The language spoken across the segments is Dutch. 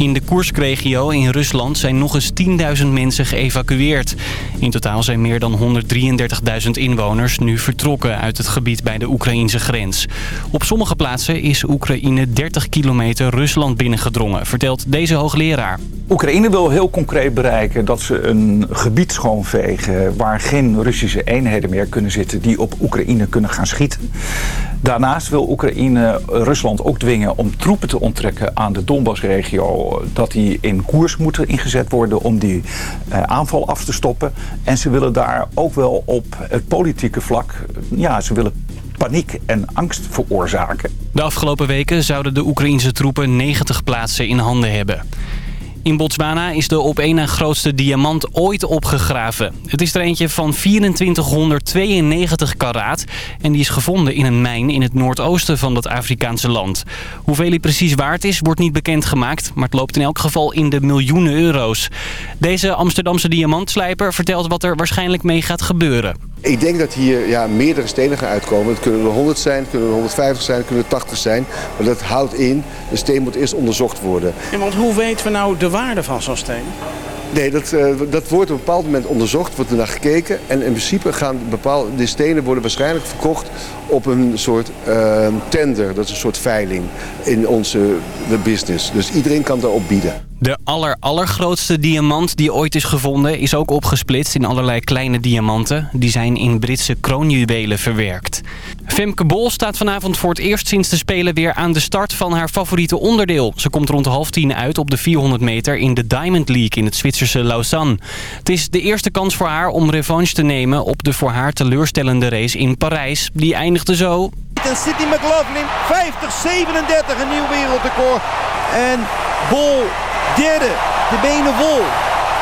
In de Koerskregio in Rusland zijn nog eens 10.000 mensen geëvacueerd. In totaal zijn meer dan 133.000 inwoners nu vertrokken uit het gebied bij de Oekraïnse grens. Op sommige plaatsen is Oekraïne 30 kilometer Rusland binnengedrongen, vertelt deze hoogleraar. Oekraïne wil heel concreet bereiken dat ze een gebied schoonvegen waar geen Russische eenheden meer kunnen zitten die op Oekraïne kunnen gaan schieten. Daarnaast wil Oekraïne Rusland ook dwingen om troepen te onttrekken aan de Donbassregio. Dat die in koers moeten ingezet worden om die eh, aanval af te stoppen. En ze willen daar ook wel op het politieke vlak, ja, ze willen paniek en angst veroorzaken. De afgelopen weken zouden de Oekraïnse troepen 90 plaatsen in handen hebben. In Botswana is de op één na grootste diamant ooit opgegraven. Het is er eentje van 2492 karaat en die is gevonden in een mijn in het noordoosten van dat Afrikaanse land. Hoeveel die precies waard is, wordt niet bekendgemaakt, maar het loopt in elk geval in de miljoenen euro's. Deze Amsterdamse diamantslijper vertelt wat er waarschijnlijk mee gaat gebeuren. Ik denk dat hier ja, meerdere stenen gaan uitkomen. Het kunnen er 100 zijn, het kunnen er 150 zijn, het kunnen er 80 zijn. Maar dat houdt in, de steen moet eerst onderzocht worden. Ja, want hoe weten we nou de waarde van zo'n steen? Nee, dat, uh, dat wordt op een bepaald moment onderzocht, wordt er naar gekeken. En in principe gaan bepaalde, de stenen worden waarschijnlijk verkocht op een soort uh, tender. Dat is een soort veiling in onze business. Dus iedereen kan daarop bieden. De aller allergrootste diamant die ooit is gevonden is ook opgesplitst in allerlei kleine diamanten. Die zijn in Britse kroonjuwelen verwerkt. Femke Bol staat vanavond voor het eerst sinds de Spelen weer aan de start van haar favoriete onderdeel. Ze komt rond half tien uit op de 400 meter in de Diamond League in het Zwitserse Lausanne. Het is de eerste kans voor haar om revanche te nemen op de voor haar teleurstellende race in Parijs. Die eindigde zo... City McLaughlin, 50-37, een nieuw wereldrecord. En Bol Derde, de benen vol.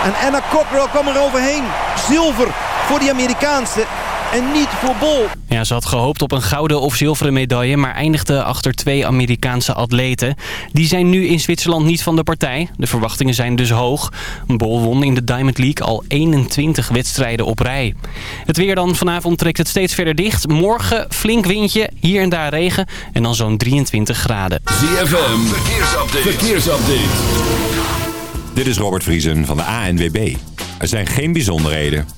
En Anna Cockrell kwam er overheen. Zilver voor die Amerikaanse en niet voor Bol. Ja, ze had gehoopt op een gouden of zilveren medaille... maar eindigde achter twee Amerikaanse atleten. Die zijn nu in Zwitserland niet van de partij. De verwachtingen zijn dus hoog. Bol won in de Diamond League al 21 wedstrijden op rij. Het weer dan. Vanavond trekt het steeds verder dicht. Morgen flink windje, hier en daar regen en dan zo'n 23 graden. ZFM, verkeersupdate. verkeersupdate. Dit is Robert Vriesen van de ANWB. Er zijn geen bijzonderheden.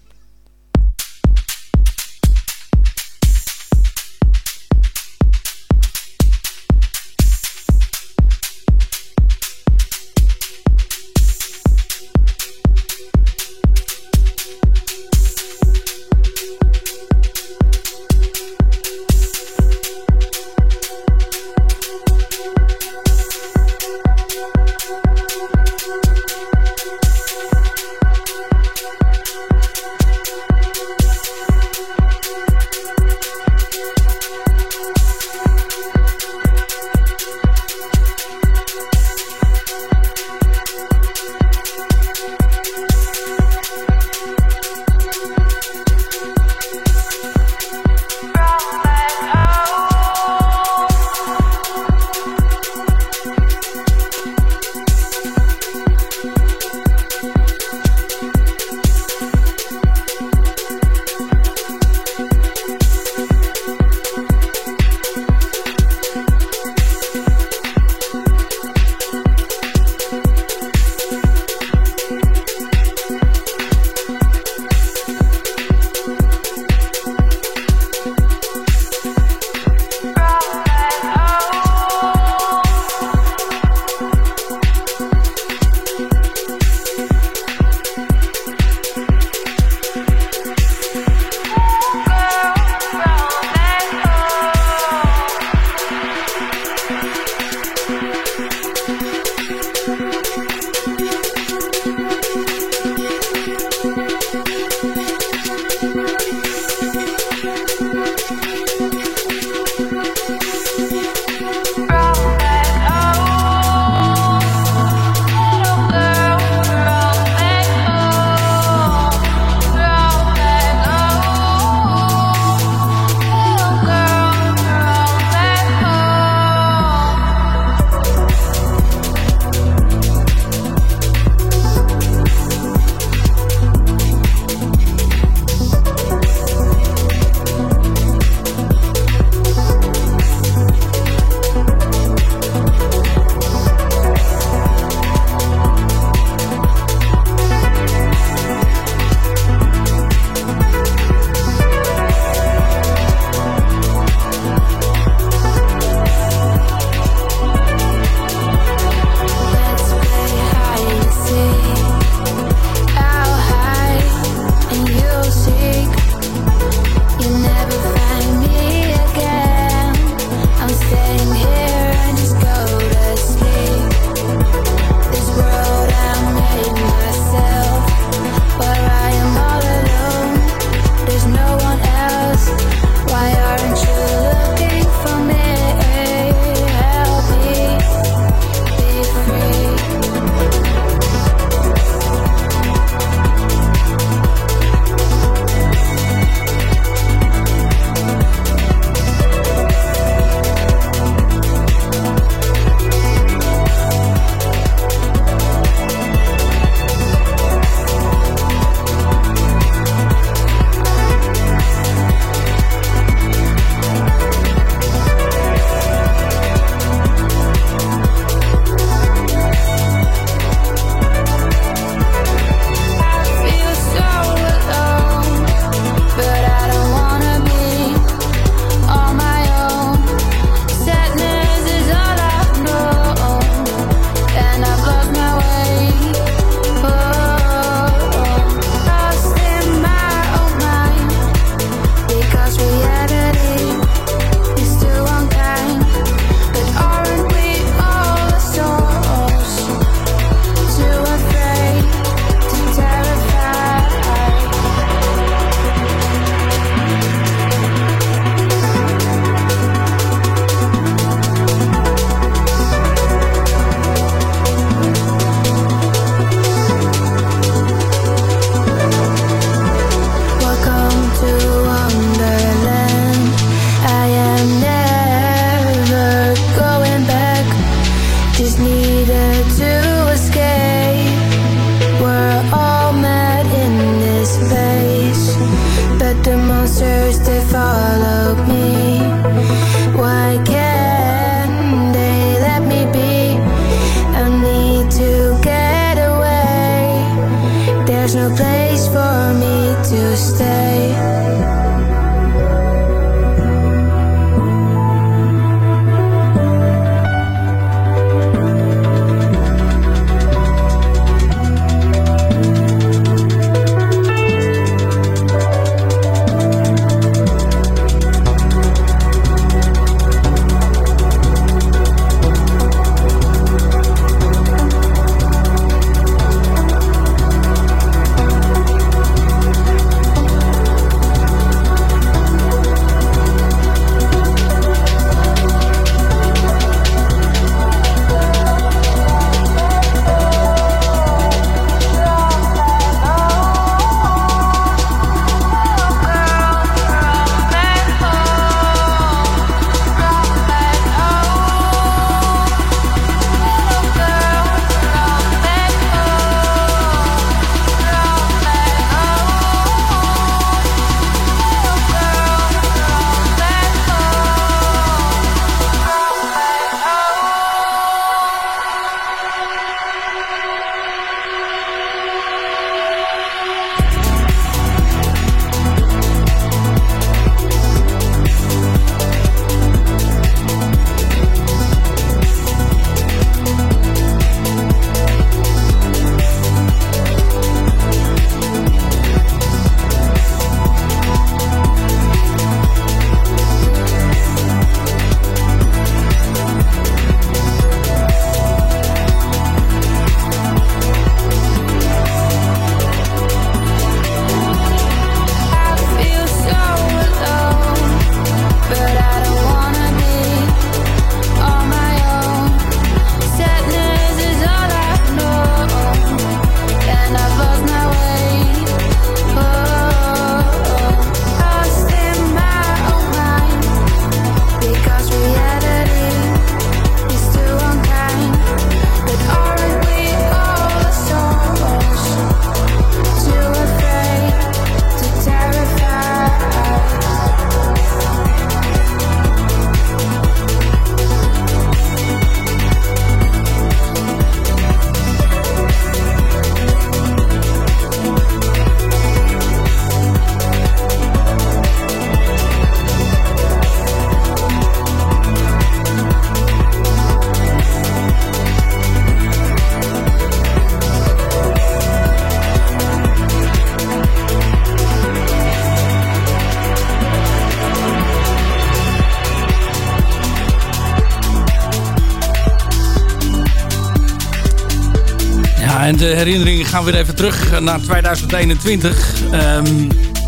Herinneringen gaan weer even terug naar 2021. Ehm,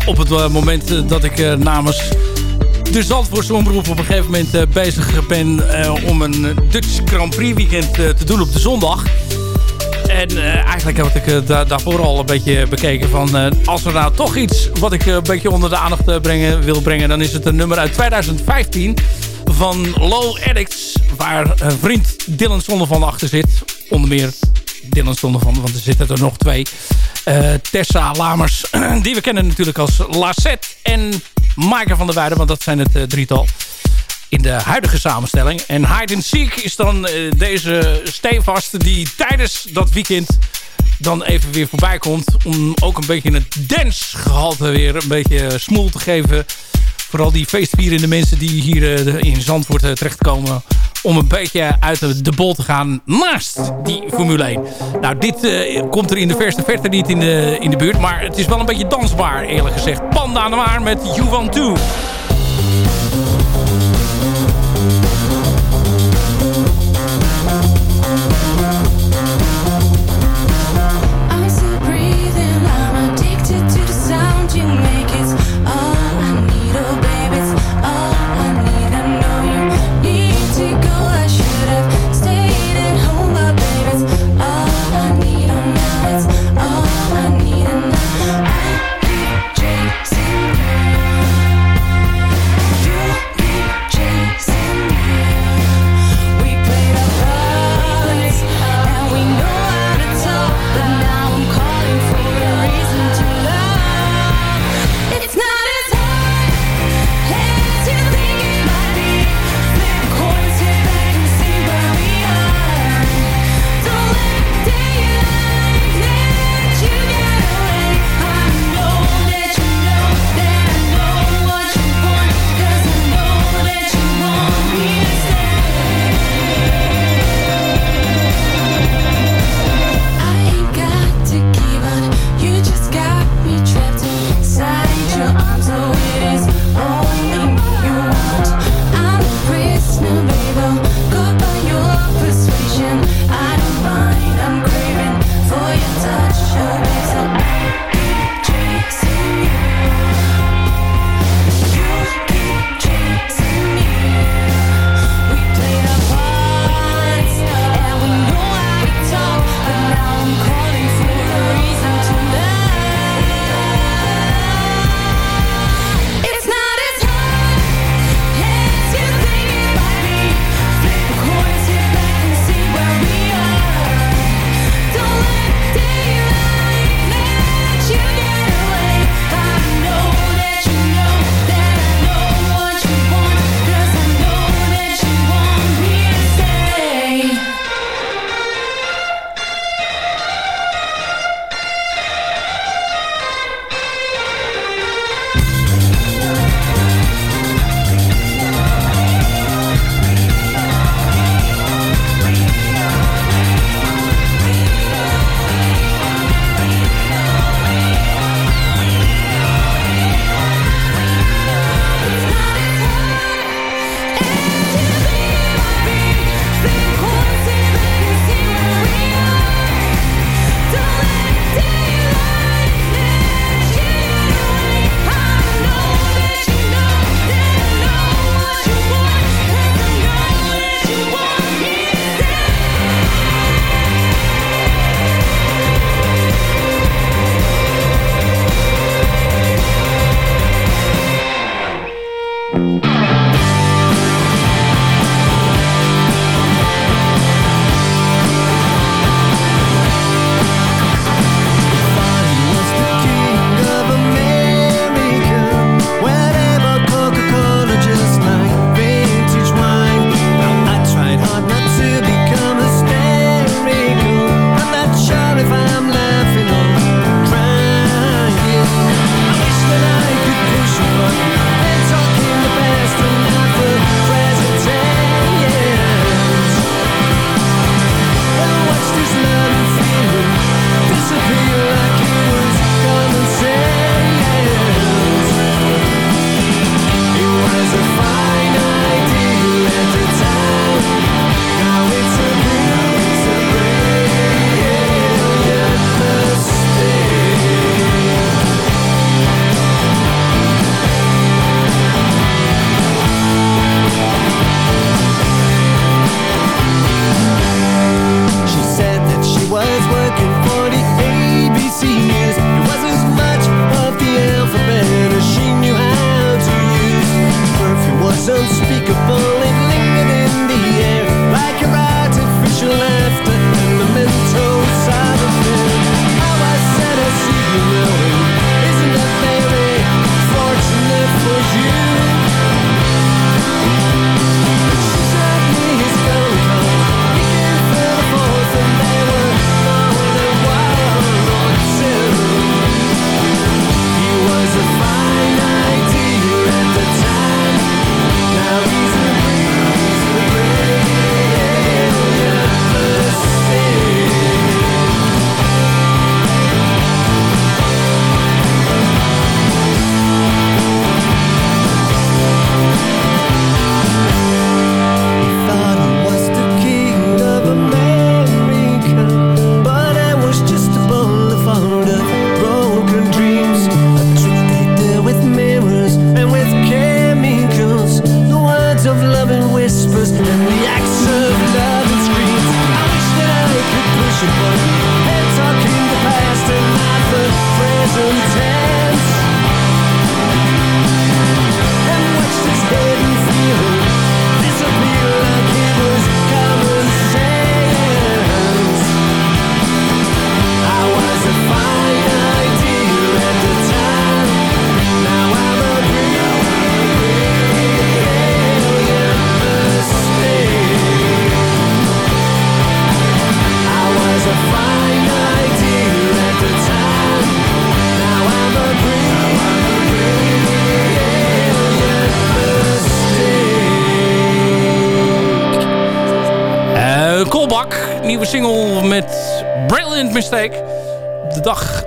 op het eh, moment eh, dat ik uh, namens de Zandvoortse Omroep op een gegeven moment bezig ben... om een Dutch Grand Prix weekend te doen op de zondag. En eigenlijk heb ik da daarvoor al een beetje bekeken van... als er nou toch iets wat ik een beetje onder de aandacht brengen, wil brengen... dan is het een nummer uit 2015 van Low Addicts... waar vriend Dylan van achter zit. Onder meer Dylan stonden van, want er zitten er nog twee. Uh, Tessa Lamers, die we kennen natuurlijk als Lacet en Maaike van der Weijden, want dat zijn het uh, drietal in de huidige samenstelling. En Hide and Seek is dan uh, deze steenvaste die tijdens dat weekend dan even weer voorbij komt. Om ook een beetje het dance-gehalte weer een beetje smoel te geven. Vooral die feestvierende mensen die hier in Zandvoort terechtkomen om een beetje uit de bol te gaan naast die Formule 1. Nou, dit uh, komt er in de verste verte niet in de, in de buurt. Maar het is wel een beetje dansbaar, eerlijk gezegd. Panda Noir met You Want.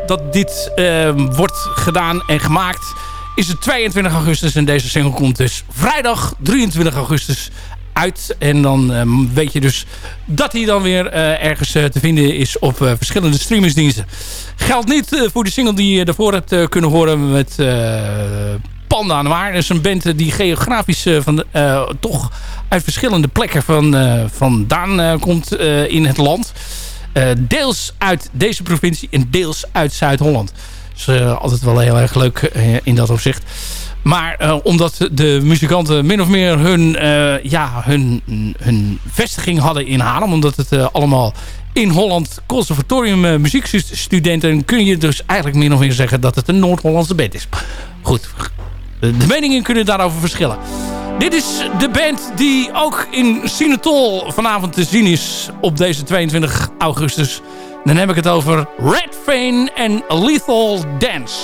Dat dit uh, wordt gedaan en gemaakt is het 22 augustus. En deze single komt dus vrijdag 23 augustus uit. En dan uh, weet je dus dat hij dan weer uh, ergens te vinden is op verschillende streamingsdiensten. Geldt niet voor de single die je daarvoor hebt kunnen horen met Panda Noir. Dat is een band die geografisch van, toch uit verschillende plekken van, vandaan komt in het land. Deels uit deze provincie en deels uit Zuid-Holland. Dus uh, altijd wel heel erg leuk uh, in dat opzicht. Maar omdat de muzikanten min of meer hun, ja, hun, hun vestiging hadden in Haarlem. Omdat het allemaal in Holland conservatorium muziekstudenten... kun je dus eigenlijk min of meer zeggen dat het een Noord-Hollandse band is. Goed, de meningen kunnen daarover verschillen. Dit is de band die ook in Sinatol vanavond te zien is op deze 22 augustus. Dan heb ik het over Red Fane en Lethal Dance.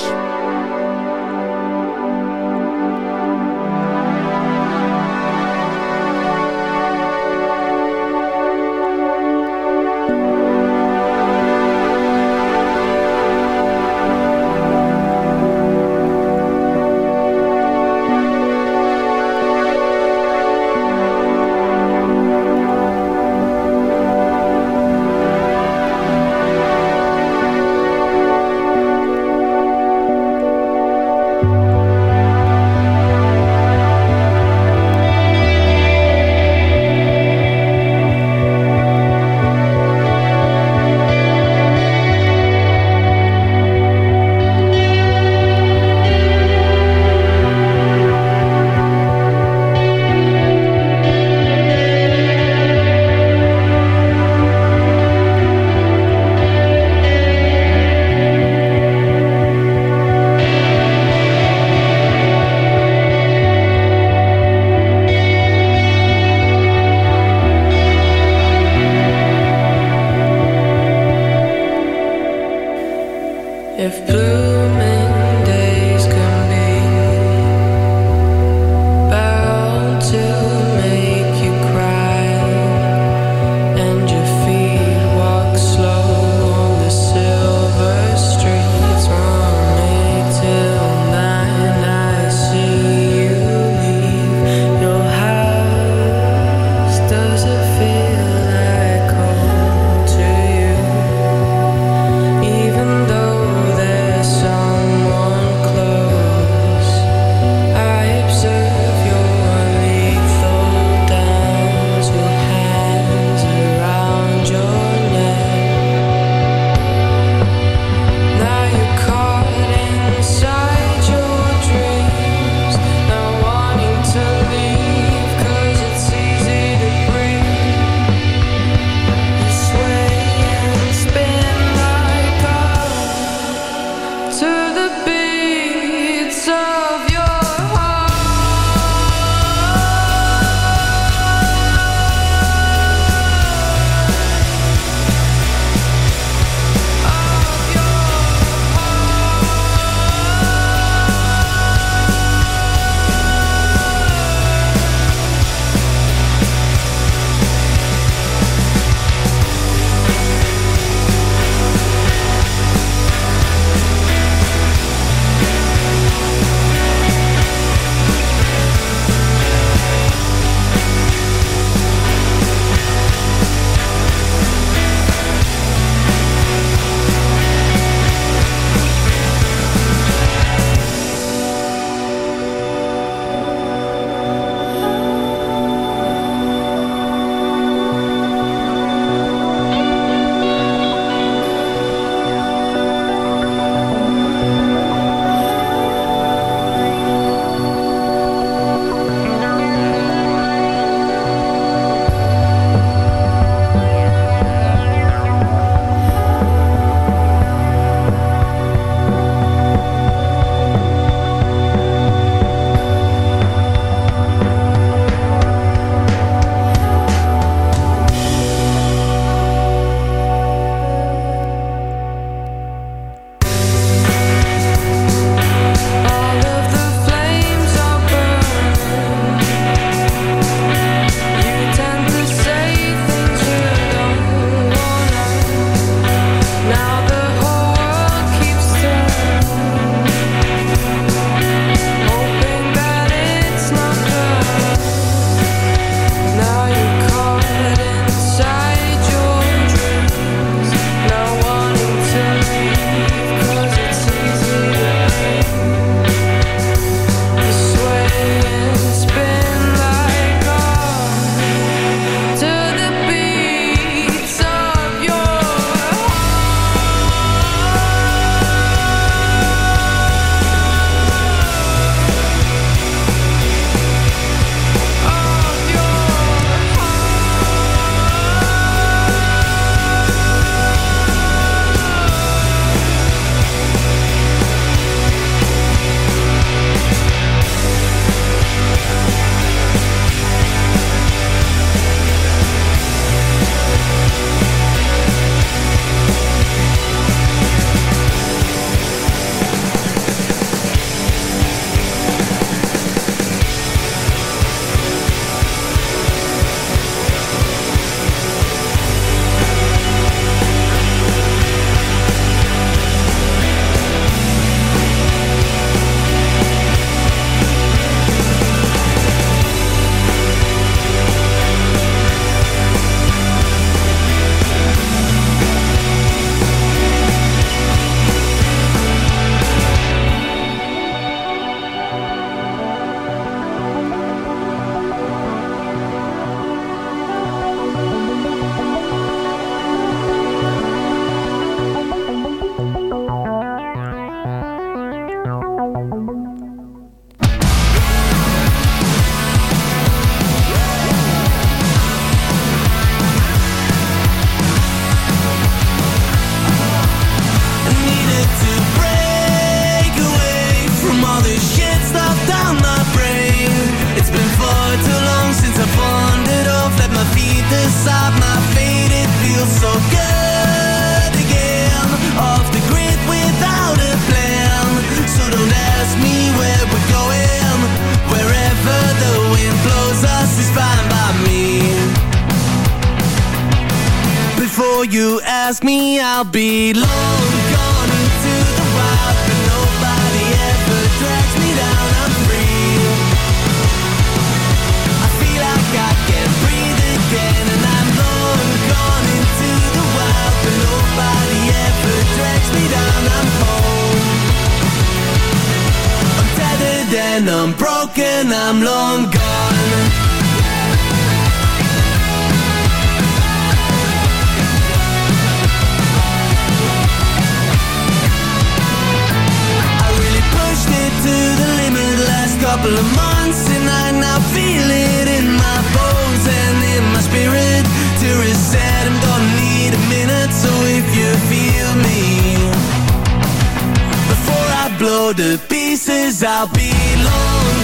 the pieces, I'll be lonely.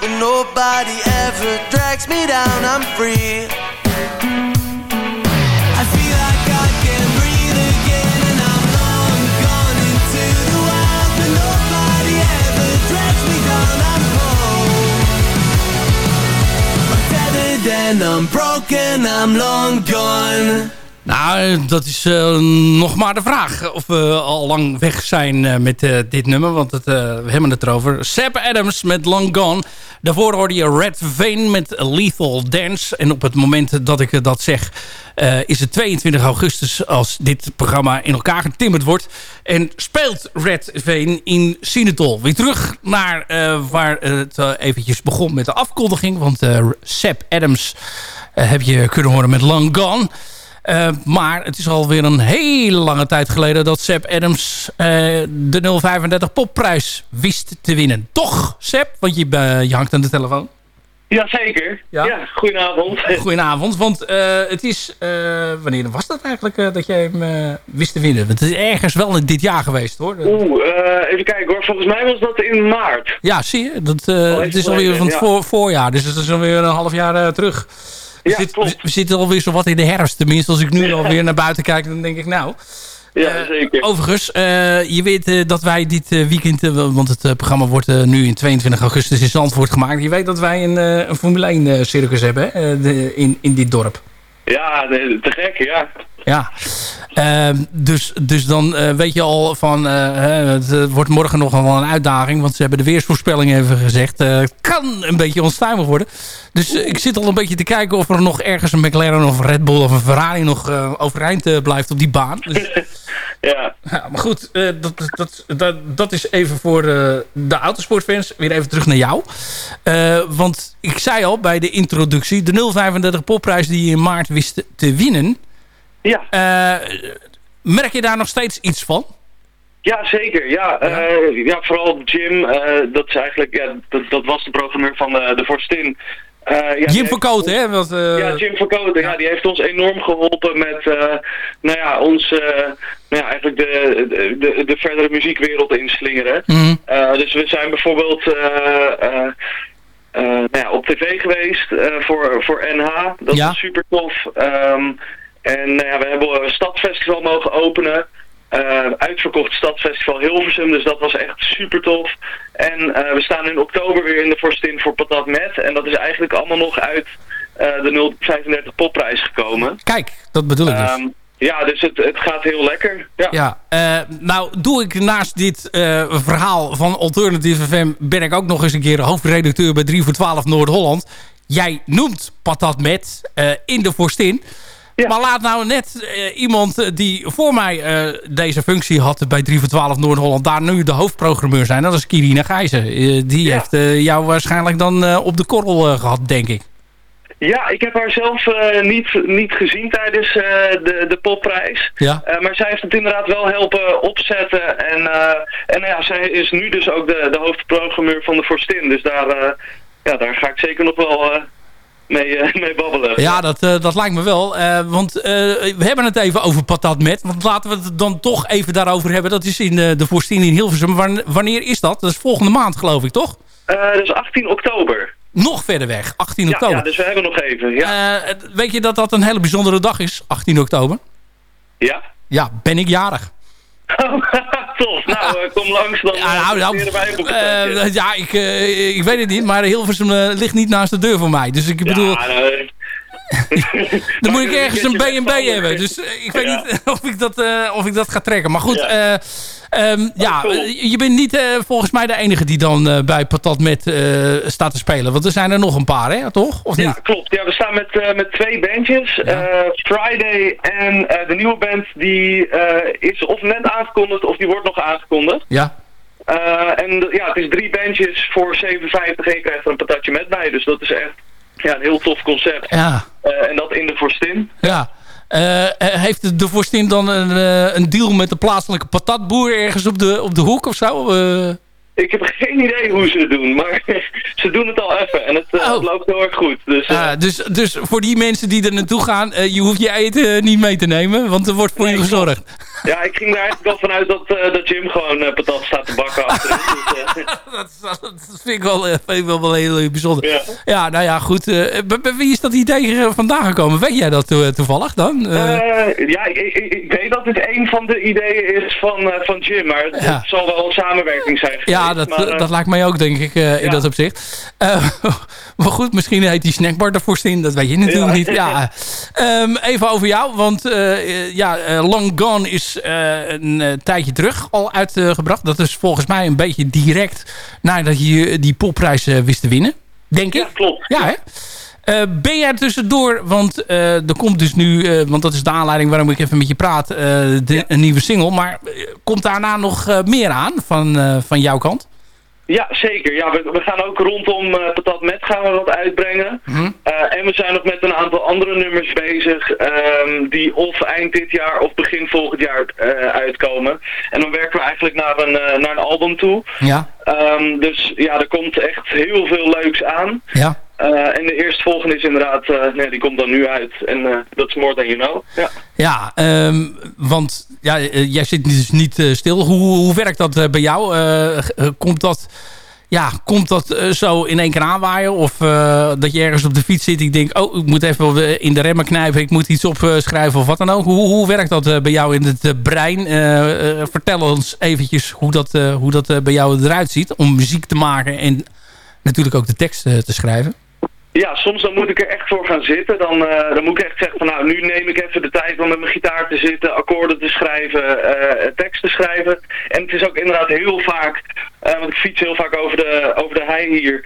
Wild Where nobody ever drags me down I'm free. I feel like I can breathe again And I'm long gone into the wild. Nobody ever drags me down I'm I'm I'm broken I'm long gone Nou, dat is eh, nog maar de vraag of we al lang weg zijn eh, met eh, dit nummer. Want het, we hebben het erover. Seb Adams met Long Gone. Daarvoor hoorde je Red Vein met Lethal Dance. En op het moment dat ik dat zeg... is het 22 augustus als dit programma in elkaar getimmerd wordt. En speelt Red Vein in Sinatol. Weer terug naar waar het eventjes begon met de afkondiging. Want Seb Adams heb je kunnen horen met Long Gone... Uh, maar het is alweer een hele lange tijd geleden dat Seb Adams uh, de 035 popprijs wist te winnen. Toch, Seb? Want je, uh, je hangt aan de telefoon. Jazeker. Ja, ja goedenavond. Goedenavond, want het is... wanneer was dat eigenlijk dat jij hem wist te winnen? Want het is ergens wel in dit jaar geweest, hoor. Oeh, even kijken hoor. Volgens mij was dat in maart. Ja, zie je? Dat, het is alweer van het ja. voor, voorjaar. Dus het is alweer een half jaar terug. Ja, zit, we, we, zitten alweer zo wat in de herfst. Tenminste, als ik nu alweer naar buiten kijk, dan denk ik nou... Ja, uh, zeker. Overigens, uh, je weet uh, dat wij dit weekend... want het programma wordt nu in 22 augustus in Zandvoort gemaakt. Je weet dat wij een, een Formule 1 circus hebben hè, de, in, in dit dorp. Ja, te gek, ja. Ja, uh, dus, dus dan uh, weet je al van... Uh, het wordt morgen nog wel een uitdaging. Want ze hebben de weersvoorspelling even gezegd. kan een beetje onstuimig worden. Dus ik zit al een beetje te kijken of er nog ergens een McLaren of een Red Bull of een Ferrari nog overeind blijft op die baan. Dus, ja. ja. Maar goed, dat, dat, dat, dat is even voor de autosportfans. Weer even terug naar jou. want ik zei al bij de introductie... de 035 popprijs die je in maart wist te winnen... Ja. Uh, merk je daar nog steeds iets van? Ja, zeker. Ja, ja. Uh, ja vooral Jim, uh, dat is eigenlijk, ja, dat, dat was de programmeur van de, de Forstin. ja, Jim Verkoten, hè? Want, ja, Jim Verkoten, ja. die heeft ons enorm geholpen met, nou ja, ons, nou ja, eigenlijk de, de, de, verdere muziekwereld inslingeren. Mm. dus we zijn bijvoorbeeld... nou ja, op tv geweest voor, voor NH. Dat ja. was super tof. Um, en nou ja, we hebben een stadfestival mogen openen. Uh, uitverkocht stadfestival Hilversum, dus dat was echt super tof. En uh, we staan in oktober weer in de Forstin voor Patat Met. En dat is eigenlijk allemaal nog uit uh, de 035 popprijs gekomen. Kijk, dat bedoel ik dus. Um, ja, dus het, het gaat heel lekker. Ja, ja nou doe ik naast dit verhaal van Alternative FM... ben ik ook nog eens een keer hoofdredacteur bij 3 voor 12 Noord-Holland. jij noemt patat met eh, in de Maar laat nou net eh, iemand eh, die voor mij eh, deze functie had bij 3 voor 12 Noord-Holland... daar nu de hoofdprogrammeur zijn. Dat is Kirina Gijzen. Die heeft jou waarschijnlijk dan op de korrel eh, gehad, denk ik. Ja, ik heb haar zelf niet, niet gezien tijdens de, de popprijs. Ja. Maar zij heeft het inderdaad wel helpen opzetten. En, en ja, zij is nu dus ook de, de hoofdprogrammeur van de Forstin. Dus daar, ja, daar ga ik zeker nog wel mee, eh, mee babbelen. Ja, dat, eh, dat lijkt me wel. Eh, want we hebben het even over patat met. Want laten we het dan toch even daarover hebben. Dat is in de, de Voorstien in Hilversum. Wan- wanneer is dat? Dat is volgende maand, geloof ik, toch? Eh, dus 18 oktober. Nog verder weg, 18 Ja, oktober. ja, dus we hebben nog even. Ja. Weet je dat dat een hele bijzondere dag is, 18 oktober? ja. Ja, ben ik jarig. Tof. Nou, eh, kom langs. Dan Ja, nou, nou, eh, kaartje. ja ik, eh, ik weet het niet, maar Hilversum eh, ligt niet naast de deur voor mij. Dus ik bedoel, Ja, nou, dan moet ik ergens een B&B hebben. Dus eh, ik weet Ja. niet of ik, dat, eh, of ik dat ga trekken. Maar goed, Ja. eh, ehm, ja, cool. je bent niet volgens mij de enige die dan bij Patat met staat te spelen. Want er zijn er nog een paar, hè? Toch? Of Ja, niet? klopt. Ja, we staan met, met twee bandjes. Friday en de nieuwe band die is of net aangekondigd of die wordt nog aangekondigd. Ja. En ja, het is drie bandjes voor 57 en je krijgt er een patatje met bij. Dus dat is echt ja, een heel tof concept. Ja. Eh, en dat in de Forstin. Ja. Eh, eh, heeft de Vorstin dan een, een deal met de plaatselijke patatboer ergens op de, op de hoek of zo? Eh, Ik heb geen idee hoe ze het doen, maar ze doen het al even. En het, eh, Oh. loopt heel erg goed. Dus, eh, ah, dus, dus voor die mensen die er naartoe gaan, eh, je hoeft je eten eh, niet mee te nemen, want er wordt voor je gezorgd. ja, ik ging er eigenlijk wel vanuit dat, eh, dat Jim gewoon eh, patat staat te bakken achterin. Dus, eh, dat, dat vind ik wel, eh, vind ik wel, wel heel, bijzonder. Ja. Ja, nou ja, goed. eh, bij- wie is dat idee eh, vandaan gekomen? Weet jij dat to- toevallig dan? Eh, Eh, ja, ik, ik, ik weet dat dit een van de ideeën is van, eh, van Jim, maar het, Ja. zal wel een samenwerking zijn geweest. Ja, dat, maar, eh, dat lijkt mij ook, denk ik, eh, in ja. dat opzicht. Eh, maar goed, misschien heet die snackbar ervoor in. Dat weet je natuurlijk Ja. niet. Ja. Ehm, even over jou, want ja, Long Gone is een tijdje terug al uitgebracht. dat is volgens mij een beetje direct nadat je die popprijs wist te winnen. Denk ik. Ja, klopt. Ja, hè? Eh, ben jij tussendoor, want eh, er komt dus nu, eh, want dat is de aanleiding waarom ik even met je praat, een nieuwe single. Maar komt daarna nog meer aan van, van jouw kant? Ja, zeker. Ja, we, we gaan ook rondom Patat Met gaan we wat uitbrengen. Hm? Eh, en we zijn nog met een aantal andere nummers bezig ehm, die of eind dit jaar of begin volgend jaar uitkomen. En dan werken we eigenlijk naar een, naar een album toe. Ja, Ehm, dus ja, er komt echt heel veel leuks aan. ja. Eh, en de eerstvolgende is inderdaad, eh, nee, die komt dan nu uit. En eh, dat is More Than You Know. Ja. Ja, ehm, want ja, jij zit dus niet stil. Hoe, hoe werkt dat bij jou? Komt dat, ja, komt dat eh, zo in één keer aanwaaien? Of eh, dat je ergens op de fiets zit ik denk... oh, ik moet even eh, in de remmen knijpen, ik moet iets opschrijven of wat dan ook. Hoe, hoe werkt dat bij jou in het brein? Vertel ons eventjes hoe dat, hoe dat bij jou eruit ziet... om muziek te maken en natuurlijk ook de tekst te schrijven. Ja, soms dan moet ik er echt voor gaan zitten. Dan, eh, dan moet ik echt zeggen van nou, nu neem ik even de tijd om met mijn gitaar te zitten, akkoorden te schrijven, eh tekst te schrijven. En het is ook inderdaad heel vaak, eh, want ik fiets heel vaak over de, over de hei hier.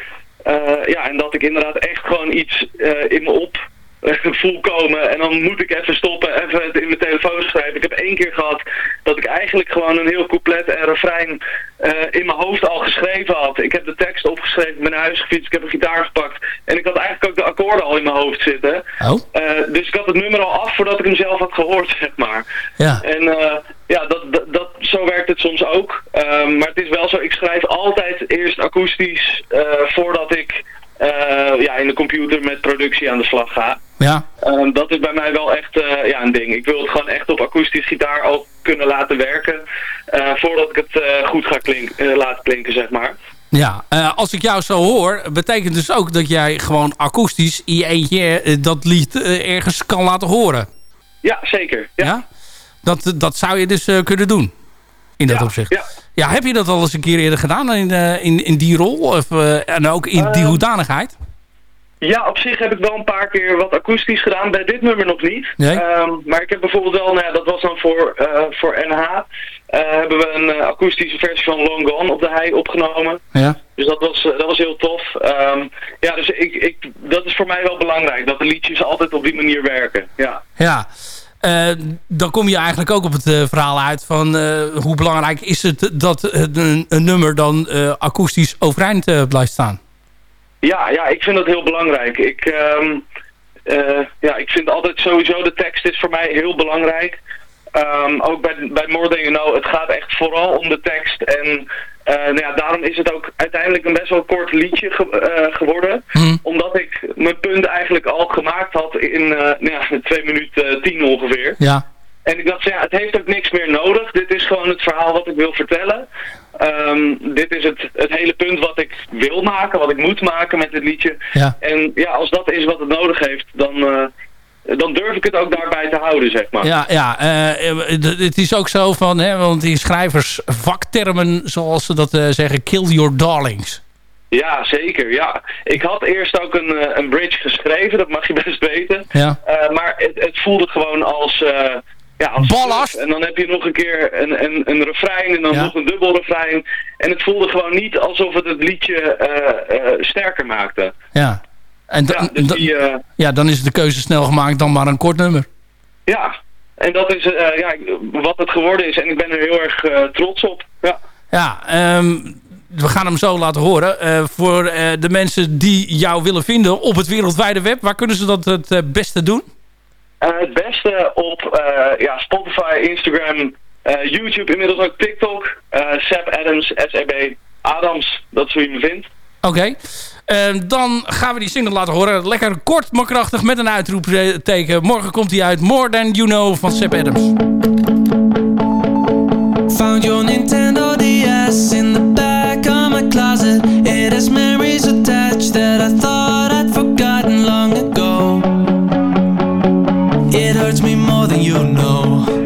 Ja, en dat ik inderdaad echt gewoon iets in me op eh, voel komen. En dan moet ik even stoppen, even het in mijn telefoon schrijven. Ik heb één keer gehad dat ik eigenlijk gewoon een heel couplet en refrein eh, in mijn hoofd al geschreven had. Ik heb de tekst opgeschreven, ik ben naar huis gefietst, ik heb een gitaar gepakt. En ik had eigenlijk ook de akkoorden al in mijn hoofd zitten. Oh? Eh, dus ik had het nummer al af voordat ik hem zelf had gehoord, zeg maar. Ja. En eh, ja, dat, dat, dat, zo werkt het soms ook. Ehm, maar het is wel zo, ik schrijf altijd eerst akoestisch voordat ik ja, in de computer met productie aan de slag ga. Ja. Ehm, dat is bij mij wel echt eh, ja, een ding. Ik wil het gewoon echt op akoestisch gitaar al kunnen laten werken. eh, voordat ik het eh, goed ga klink, eh, laten klinken, zeg maar. Ja, als ik jou zo hoor, betekent dus ook dat jij gewoon akoestisch in je eentje dat lied ergens kan laten horen. Ja, zeker. Ja. Ja? Dat, dat zou je dus kunnen doen. In dat Ja, opzicht. ja. Ja, heb je dat al eens een keer eerder gedaan in, in, in die rol? Of, en ook in die Eh, hoedanigheid? Ja, op zich heb ik wel een paar keer wat akoestisch gedaan. Bij dit nummer nog niet. Nee? Ehm, maar ik heb bijvoorbeeld wel, nou ja, dat was dan voor, eh, voor NH, eh, hebben we een eh, akoestische versie van Long Gone op de hei opgenomen. Ja. Dus dat was, dat was heel tof. Ehm, ja, dus ik, ik, dat is voor mij wel belangrijk, dat de liedjes altijd op die manier werken. Ja. Ja. Dan kom je eigenlijk ook op het verhaal uit van hoe belangrijk is het dat een, een nummer dan akoestisch overeind blijft staan. Ja, ja, ik vind dat heel belangrijk. Ik, ehm, eh, ja, ik vind altijd sowieso de tekst is voor mij heel belangrijk. Ehm, ook bij, bij More Than You Know, het gaat echt vooral om de tekst. En eh, nou ja, daarom is het ook uiteindelijk een best wel kort liedje ge- eh, geworden. Omdat ik mijn punt eigenlijk al gemaakt had in nou ja, 2 minuten 10 ongeveer. Ja. En ik dacht, ja, het heeft ook niks meer nodig. Dit is gewoon het verhaal wat ik wil vertellen. Ehm, dit is het, het hele punt wat ik wil maken, wat ik moet maken met dit liedje. Ja. En ja, als dat is wat het nodig heeft, dan, eh, dan durf ik het ook daarbij te houden, zeg maar. Ja, ja eh, eh, het is ook zo van, hè, want die schrijvers vaktermen, zoals ze dat zeggen, kill your darlings. Ja, zeker. Ja. Ik had eerst ook een, een bridge geschreven, dat mag je best weten. Ja. Maar het, het voelde gewoon als... ja, als Ballast. En dan heb je nog een keer een, een, een refrein en dan Ja. nog een dubbel refrein. En het voelde gewoon niet alsof het het liedje eh, eh, sterker maakte. Ja. En Ja, dus die, eh, ja, dan is de keuze snel gemaakt dan maar een kort nummer. ja, en dat is ja, wat het geworden is. En ik ben er heel erg trots op. Ja. Ja, ehm, we gaan hem zo laten horen. Voor de mensen die jou willen vinden op het wereldwijde web, waar kunnen ze dat het beste doen? Eh, het beste op eh, ja, Spotify, Instagram, eh, YouTube, inmiddels ook TikTok. eh Seb Adams, S-E-B Adams, dat is hoe je me vindt. Oké. Ehm, dan gaan we die single laten horen. Lekker kort, maar krachtig met een uitroepteken. Morgen komt hij uit More Than You Know van Seb Adams. Found your Nintendo me more than you know.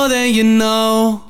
More than you know.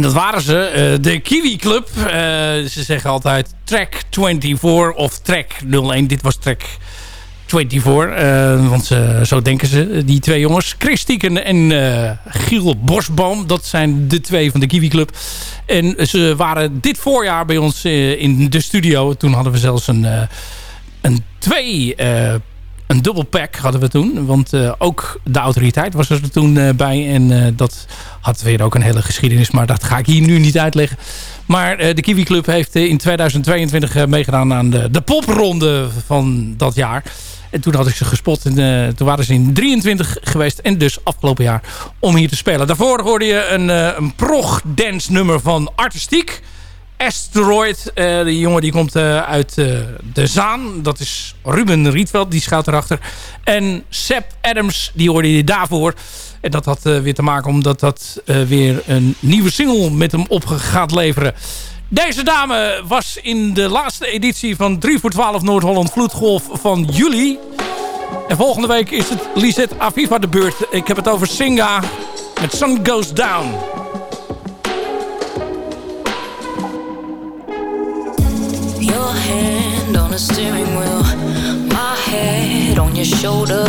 En dat waren ze, eh, de Kiwi Club. Eh, ze zeggen altijd track 24 of track 01. Dit was track 24, eh, want zo denken ze, die twee jongens. Chris Tieken en Giel Bosboom, dat zijn de twee van de Kiwi Club. En ze waren dit voorjaar bij ons in de studio. Toen hadden we zelfs een, een twee... een dubbel pack hadden we toen. Want eh, ook de autoriteit was er toen eh, bij. En eh, dat had weer ook een hele geschiedenis. Maar dat ga ik hier nu niet uitleggen. Maar de Kiwi Club heeft in 2022 eh, meegedaan aan de, de popronde van dat jaar. En toen had ik ze gespot. En toen waren ze in 23 geweest. En dus afgelopen jaar om hier te spelen. Daarvoor hoorde je een, eh, een prog-dance nummer van Artistiek. Asteroid. eh die jongen die komt eh, uit eh, de Zaan. Dat is Ruben Rietveld. Die schuilt erachter. En Seb Adams. Die hoorde je daarvoor. En dat had weer te maken omdat dat weer een nieuwe single met hem op gaat leveren. Deze dame was in de laatste editie van 3 voor 12 Noord-Holland Vloedgolf van juli. En volgende week is het Lisette Aviva de beurt. Ik heb het over Singa met Sun Goes Down. Steering wheel, my head on your shoulder.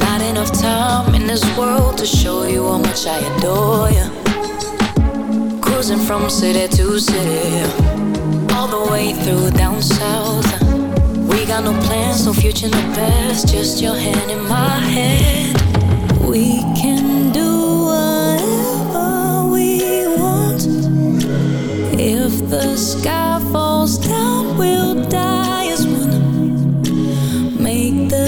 Not enough time in this world to show you how much I adore you. Cruising from city to city, all the way through down south. We got no plans, no future, no past, just your hand in my hand. We can do whatever we want. If the sky falls down,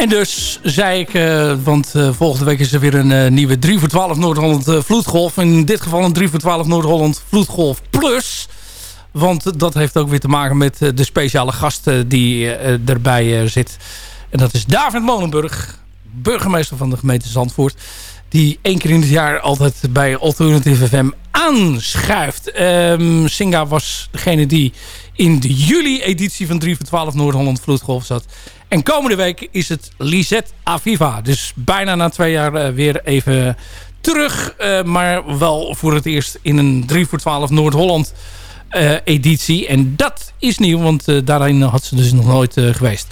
En dus zei ik, eh, want eh, volgende week is er weer een eh, nieuwe 3 voor 12 Noord-Holland vloedgolf. In dit geval een 3 voor 12 Noord-Holland vloedgolf plus. Want dat heeft ook weer te maken met de speciale gast die erbij zit. En dat is David Molenburg, burgemeester van de gemeente Zandvoort. Die één keer in het jaar altijd bij Alternative FM aanschuift. Ehm Singa was degene die in de juli-editie van 3 voor 12 Noord-Holland Vloedgolf zat. En komende week is het Lisette Aviva. Dus bijna na twee jaar eh, weer even terug. eh, maar wel voor het eerst in een 3 voor 12 Noord-Holland eh, editie. En dat is nieuw, want daarin had ze dus nog nooit geweest.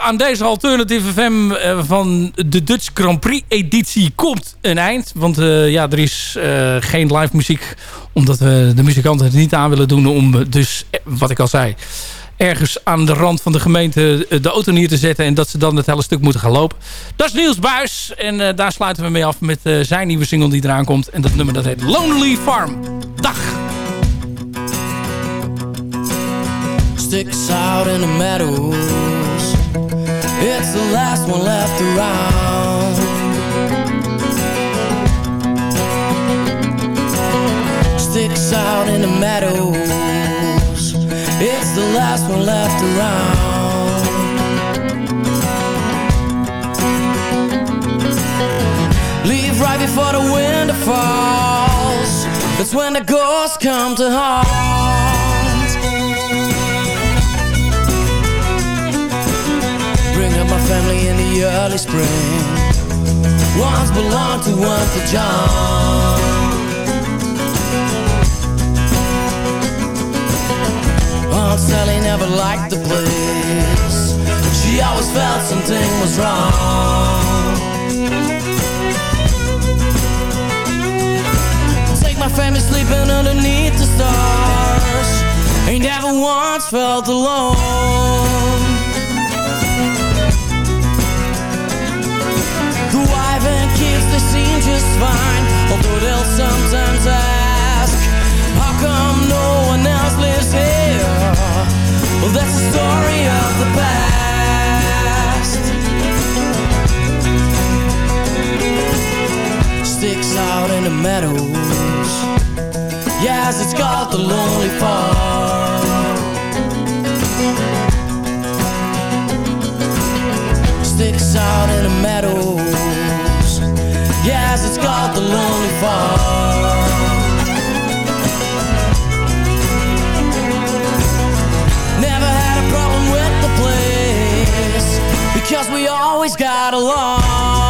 Aan deze Alternative FM van de Dutch Grand Prix editie komt een eind. Want ja, er is geen live muziek. Omdat we de muzikanten het niet aan willen doen. Om dus, wat ik al zei, ergens aan de rand van de gemeente eh, de auto neer te zetten. En dat ze dan het hele stuk moeten gaan lopen. Dat is Niels Buis. En eh, daar sluiten we mee af met eh, zijn nieuwe single die eraan komt. En dat nummer dat heet Lonely Farm. Dag! Sticks out in the meadows. It's the last one left around. Sticks out in the meadows. Last one left around. Leave right before the winter falls. That's when the ghosts come to haunt. Bring up my family in the early spring. Once belonged to Uncle John. Aunt Sally never liked the place. She always felt something was wrong. Take my family sleeping underneath the stars. Ain't never once felt alone. The wife and kids, they seem just fine Although they'll sometimes ask How come no one else lives here? Well, that's the story of Because we always got along